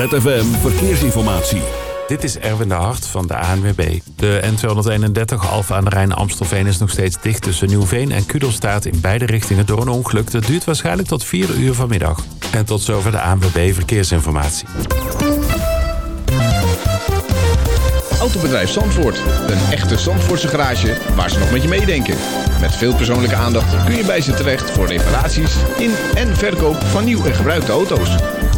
ZFM Verkeersinformatie. Dit is Erwin de Hart van de ANWB. De N231 Alfa aan de Rijn Amstelveen is nog steeds dicht tussen Nieuwveen en Kudelstaat in beide richtingen door een ongeluk. Dat duurt waarschijnlijk tot 4 uur vanmiddag. En tot zover de ANWB Verkeersinformatie. Autobedrijf Zandvoort. Een echte Zandvoortse garage waar ze nog met je meedenken. Met veel persoonlijke aandacht kun je bij ze terecht voor reparaties in en verkoop van nieuw en gebruikte auto's.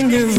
fingers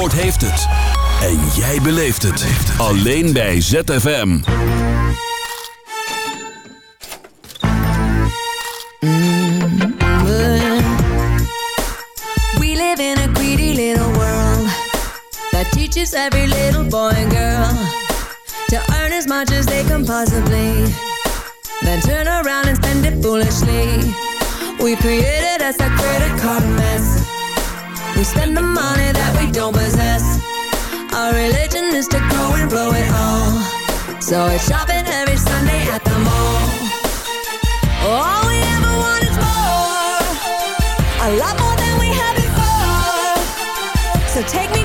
Zandvoort heeft het. En jij beleeft het. Alleen bij ZFM. Mm-hmm. We live in a greedy little world. That teaches every little boy and girl. To earn as much as they can possibly. Then turn around and spend it foolishly. We created us a credit card mess. We spend the money that we don't possess. Our religion is to grow and blow it all. So it's shopping every Sunday at the mall. All we ever want is more. A lot more than we had before. So take me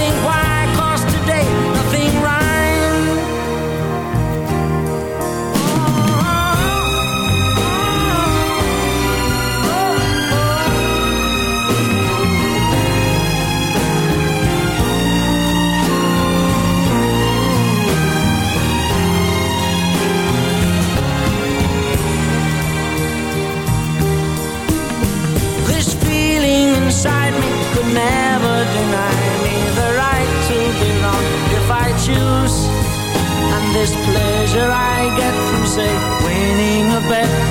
this pleasure I get from, say, winning a bet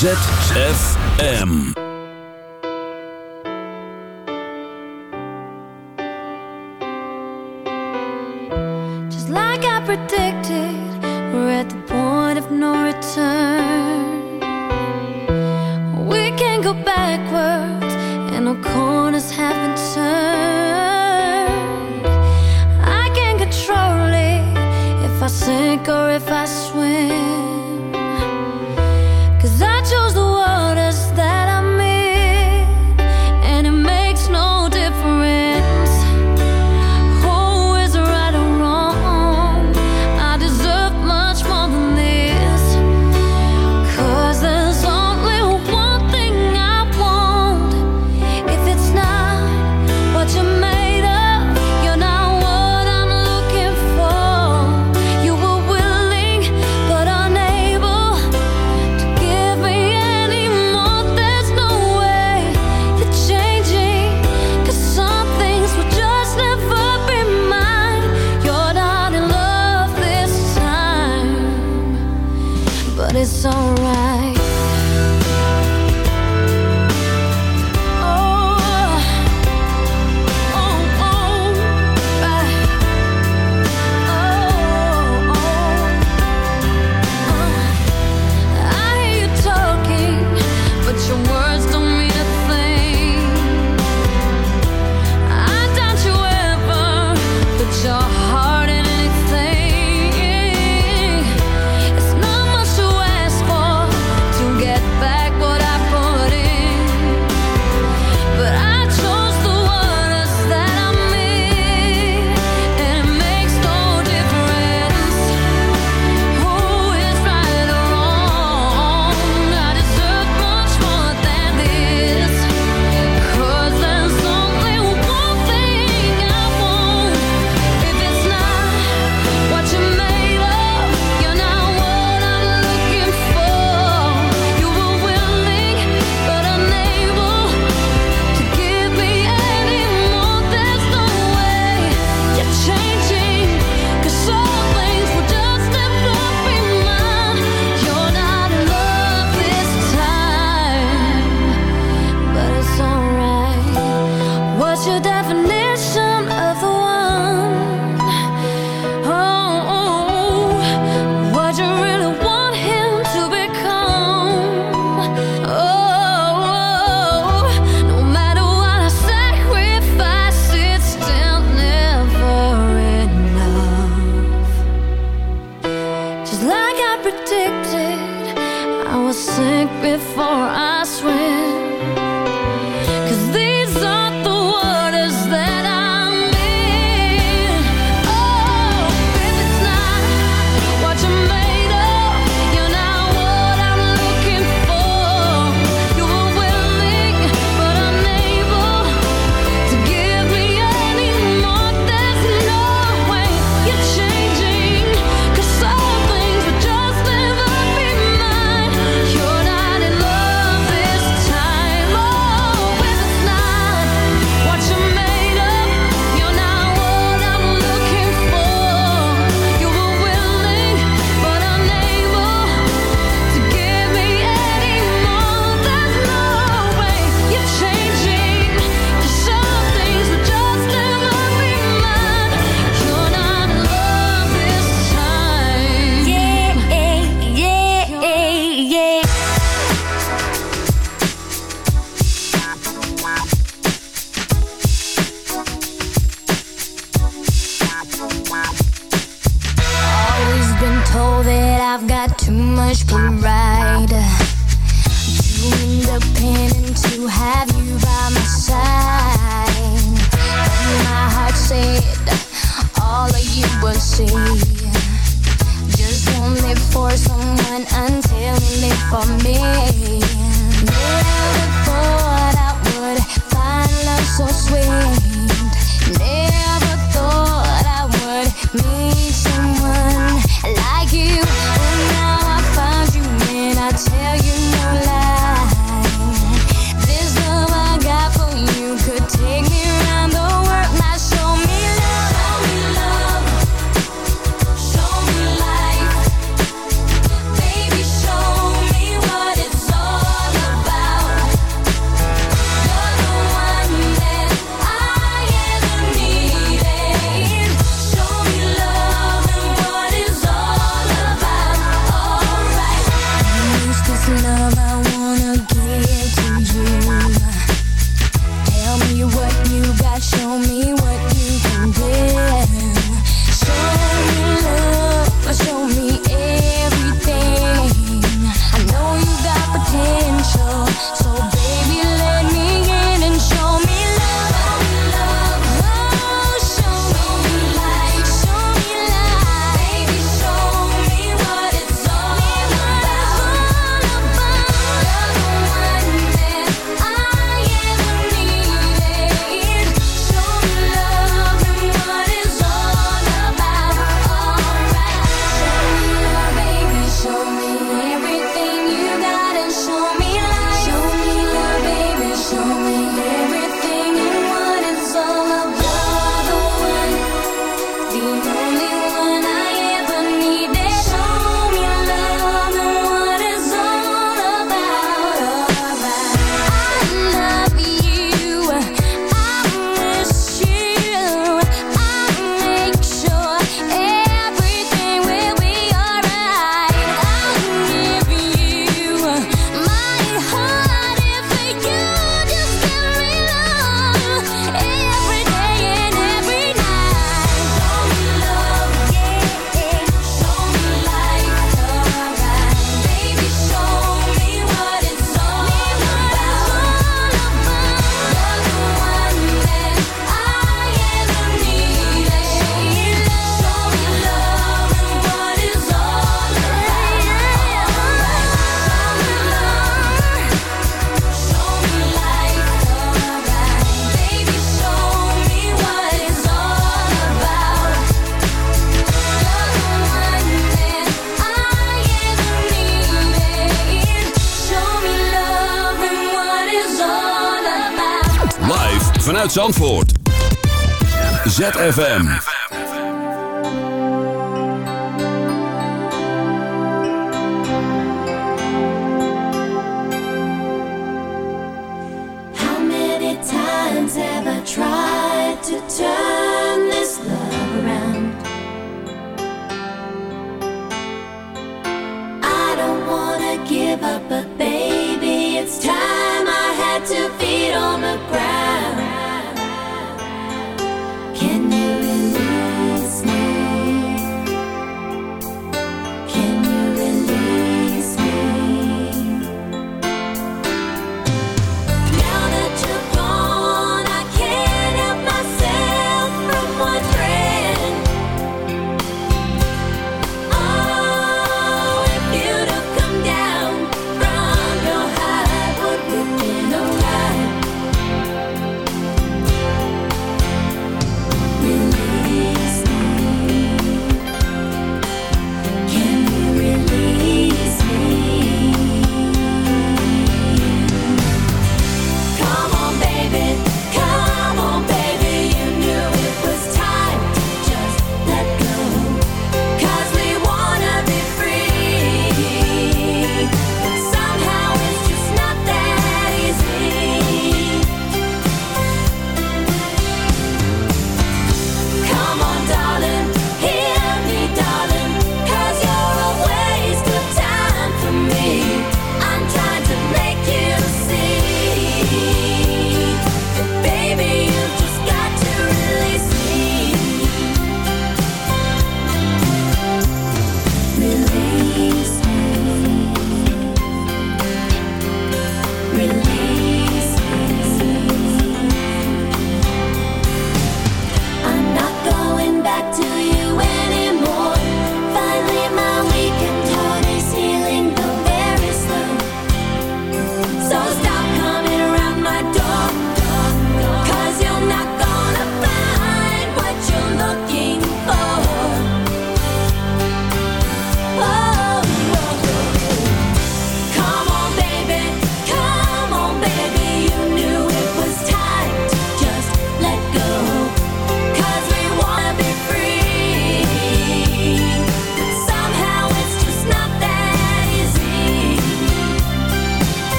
ZFM. Vanuit Zandvoort. ZFM. How many times have I tried to turn this love around? I don't wanna give up,